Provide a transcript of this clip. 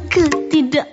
ketidak